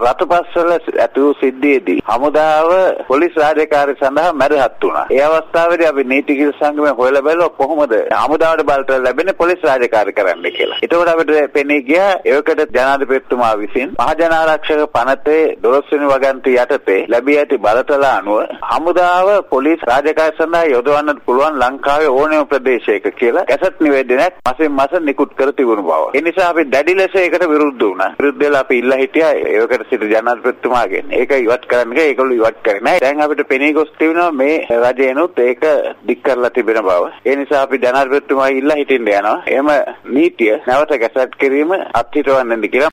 රතුපස්වල ඇති වූ සිද්ධියේදී හමුදාව පොලිස් රාජකාරී සඳහා මැදහත් වුණා. ඒ අවස්ථාවේදී අපි නීතිඥ සංගමය හොයලා බැලුවා කොහොමද හමුදාවට බලතල ලැබෙන්නේ පොලිස් රාජකාරී කරන්න කියලා. එතකොට අපිට පෙනී ගියා ඒකට ජනාධිපතිතුමා විසින් මහජනාරක්ෂක පනතේ 12 වෙනි වගන්ති යටතේ ලැබී ඇති බලතල අනුව හමුදාව පොලිස් රාජකාරී සඳහා යොදවන්නට පුළුවන් ලංකාවේ ඕනෑම ප්‍රදේශයක කියලා ගැසට් නිවේදනයක් මාසෙන් මාස නිකුත් කර තිබුණු බව. ඒ නිසා අපි දැඩි ලෙස ඒකට විරුද්ධ වුණා. විරුද්ධ වෙලා අපි ඉල්ලා හිටියා ඒකට සිට ජනාධිපතිතුමාගෙන්. ඒක ඉවත් කරන්න කියලා ඒගොල්ලෝ ඉවත් කරේ නැහැ. දැන් අපිට පෙනී ගොස් තිබෙනවා මේ රජයනොත් ඒක දික් කරලා තිබෙන බව. ඒ නිසා අපි ජනාධිපතිතුමා ඉල්ලා හිටින්න යනවා. එහෙම නීතිය නැවත ගැසට් කිරීම අත්හිටවන්නද කියලා